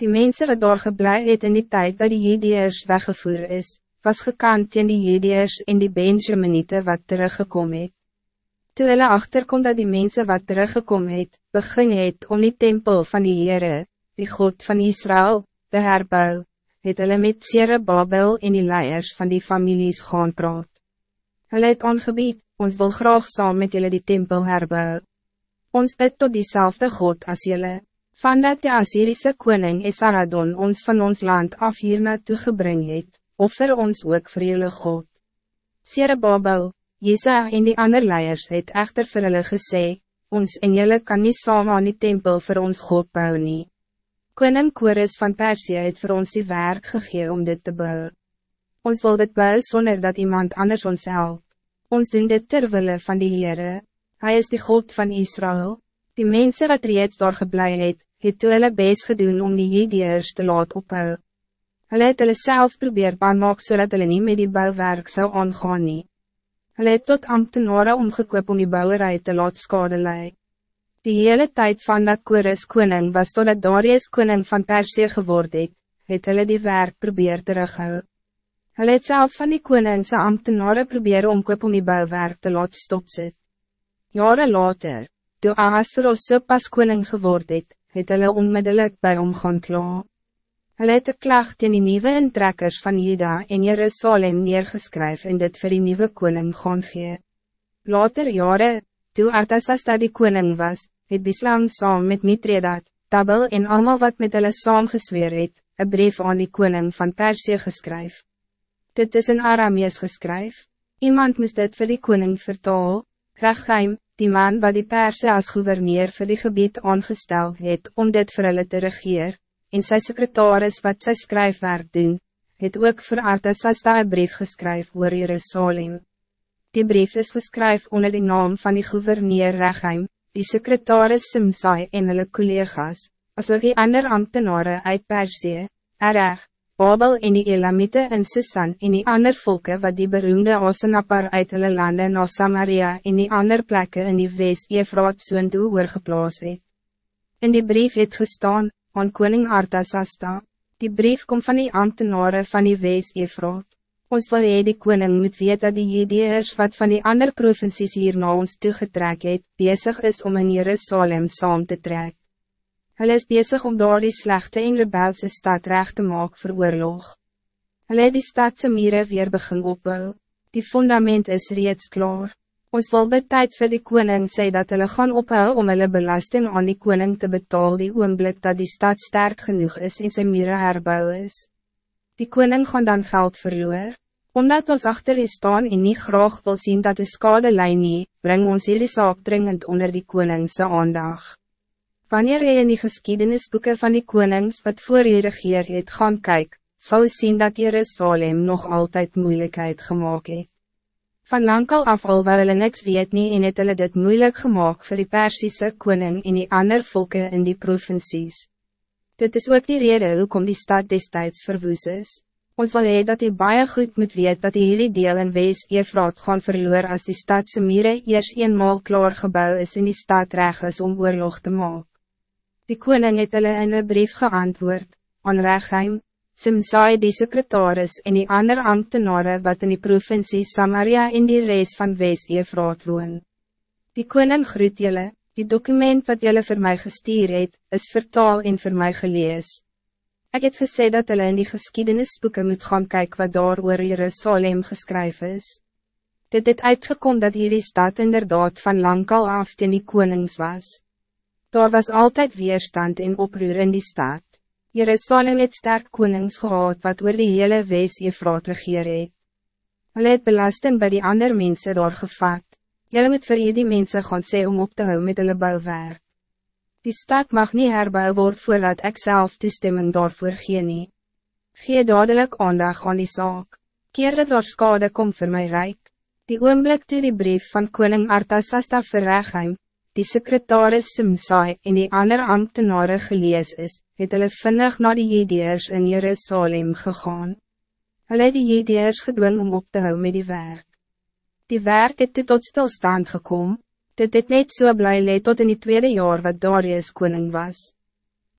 Die mensen wat daar geblei het in die tijd dat die Jediërs weggevoer is, was gekant in die Jediërs en die Benjaminite wat teruggekomen het. Toe hulle achterkom dat die mensen wat teruggekomen het, begin het om die tempel van die Heere, die God van Israël, te herbou, het hulle met Sere Babel en die leiers van die families gaan praat. Hulle het aangebied, ons wil graag saam met julle die tempel herbou. Ons bid tot diezelfde God als julle. Van dat de Assyrische koning Esaradon ons van ons land af hier naartoe gebring het, offer ons ook vir julle God. Sere Babel, Jesa en die ander leiers het echter vir hulle gesê, ons en julle kan niet saam aan die tempel voor ons God bou nie. Koning Kores van Persie het vir ons die werk gegee om dit te bouwen. Ons wil dit bou zonder dat iemand anders ons help. Ons doen dit terwille van die Heere, Hij is de God van Israël. Die mensen wat reeds daar geblei het, het toe hulle best gedoen om die Jediërs te laat ophou. Hulle het hulle selfs probeer baan maak so dat hulle nie met die bouwwerk zou aangaan nie. Hulle het tot ambtenare omgekoop om die bouwerij te laat skade lei. Die hele tijd van dat Kores koning was totdat Darius koning van Persie geword het, het hulle die werk probeer terughou. Hulle het selfs van die koningse ambtenare probeer omkoop om die bouwwerk te laat stopzet. Jaren later, toe Ahas vir ons so pas koning geword het, het hulle onmiddellijk bij hom gaan kla. Hulle het een klacht teen die nieuwe intrekkers van Juda en Jerusalem neergeskryf en dit vir die nieuwe koning gaan gee. Later jaren, toe Artasasta die koning was, het Bislang saam met Mitredat, Tabel en allemaal wat met hulle saam gesweer het, een brief aan die koning van Persie geskryf. Dit is in Aramees geskryf. Iemand moest dit vir die koning vertaal, Rachheim, die man wat die Perse als gouverneur voor die gebied aangesteld het om dit vir hulle te regeer, en sy secretaris wat sy skryfwerk doen, het ook vir Artasasta een brief geskryf oor Jerusalem. Die brief is geskryf onder de naam van die gouverneur Rachheim, die secretaris Simsai en hulle collega's, as ook die ander ambtenaren uit Persie, Ereg, Babel en die Elamite in Sisan en die ander volken wat die beroemde Osenapar uit hulle lande na Samaria en die ander plekken in die West Efraat soon toe oorgeplaas het. In die brief het gestaan, aan koning Artasasta, die brief komt van die ambtenaren van die West Efraat. Ons wil hee die koning moet weet dat die Jedeers wat van die ander provincies hier na ons toegetrek het, bezig is om in Jerusalem saam te trek. Hulle is bezig om daar die slechte en rebelse stad recht te maak vir oorlog. Hulle het die stadse mire weer begin opbou. Die fundament is reeds klaar. Ons wil betijds vir die koning sê dat hulle gaan ophou om hulle belasting aan die koning te betalen die oomblik dat die stad sterk genoeg is en sy mire herbou is. Die koning gaan dan geld verloor. Omdat ons achter is staan en niet graag wil zien dat de skade lei nie, breng ons hierdie saak dringend onder die koningse aandag. Wanneer jy in die geschiedenisboeken van die konings wat voor je regeer het gaan kyk, sal jy sien dat Jerusalem nog altijd moeilijkheid gemaakt het. Van lang al af al waar hulle niks weet nie en het hulle dit moeilijk gemaakt voor die Persische koning en die ander volken in die provincies. Dit is ook die rede hoekom die stad destijds verwoes is. Ons wil hee dat jy baie goed moet weet dat die hele deel in wees Efraat gaan verloor als die stadse mire eers eenmaal klaar gebouw is en die stad reg is om oorlog te maken. Die koning het hulle in een brief geantwoord, aan Regheim, Simsai die secretaris en die ander ambtenaren wat in die provincie Samaria in die reis van West-Efraat woon. Die koning groet julle, die document wat julle voor mij gestuur het, is vertaal en voor mij gelees. Ik het gesê dat hulle in die geschiedenisboeken moet gaan kijken wat daar oor Jerusalem geskryf is. Dit het uitgekom dat hierdie stad inderdaad van lang al af ten die konings was. Daar was altijd weerstand en oproer in die stad. Jerusalem het sterk konings gehad wat oor die hele wees Efraat regeer het. Hulle het belasting by die ander mensen daar gevat. Julle moet vir die mensen gaan sê om op te hou met hulle bouwwerk. Die stad mag niet herbouw word voordat ek self toestemming daarvoor gee nie. Gee dadelijk aandag aan die zaak. Keer dat daar skade kom vir my rijk. Die oomblik toe die brief van koning Artasasta vir Regheim, die secretaris Simsai en die ander ambtenaren gelees is, het hulle vinnig na die Jedeers in Jerusalem gegaan. Hulle het die Jedeers gedwing om op te hou met die werk. Die werk het tot stilstand gekom, dit het net so bly leed tot in die tweede jaar wat Darius koning was.